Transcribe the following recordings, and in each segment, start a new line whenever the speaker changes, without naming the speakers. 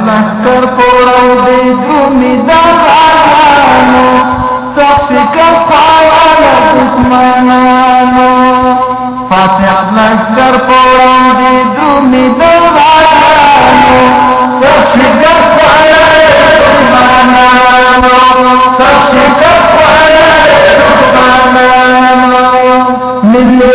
لشکر پوڑا دے دھومی دانو سخت کفایا دشمنانو فاتح لشکر پوڑا دے دھومی دانو سخت کفایا دشمنانو سخت کفایا دشمنانو ملی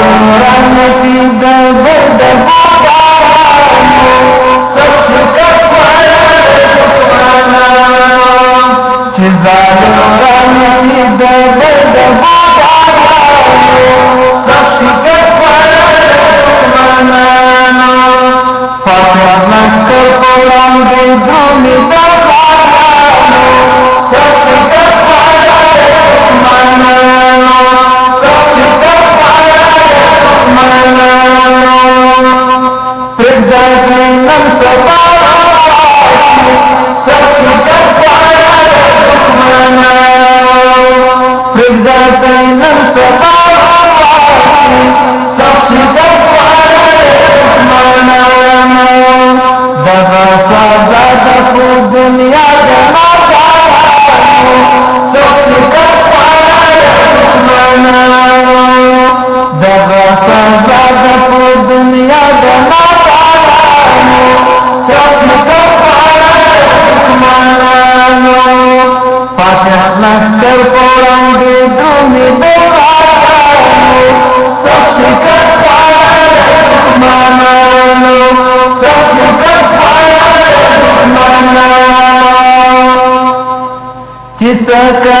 کا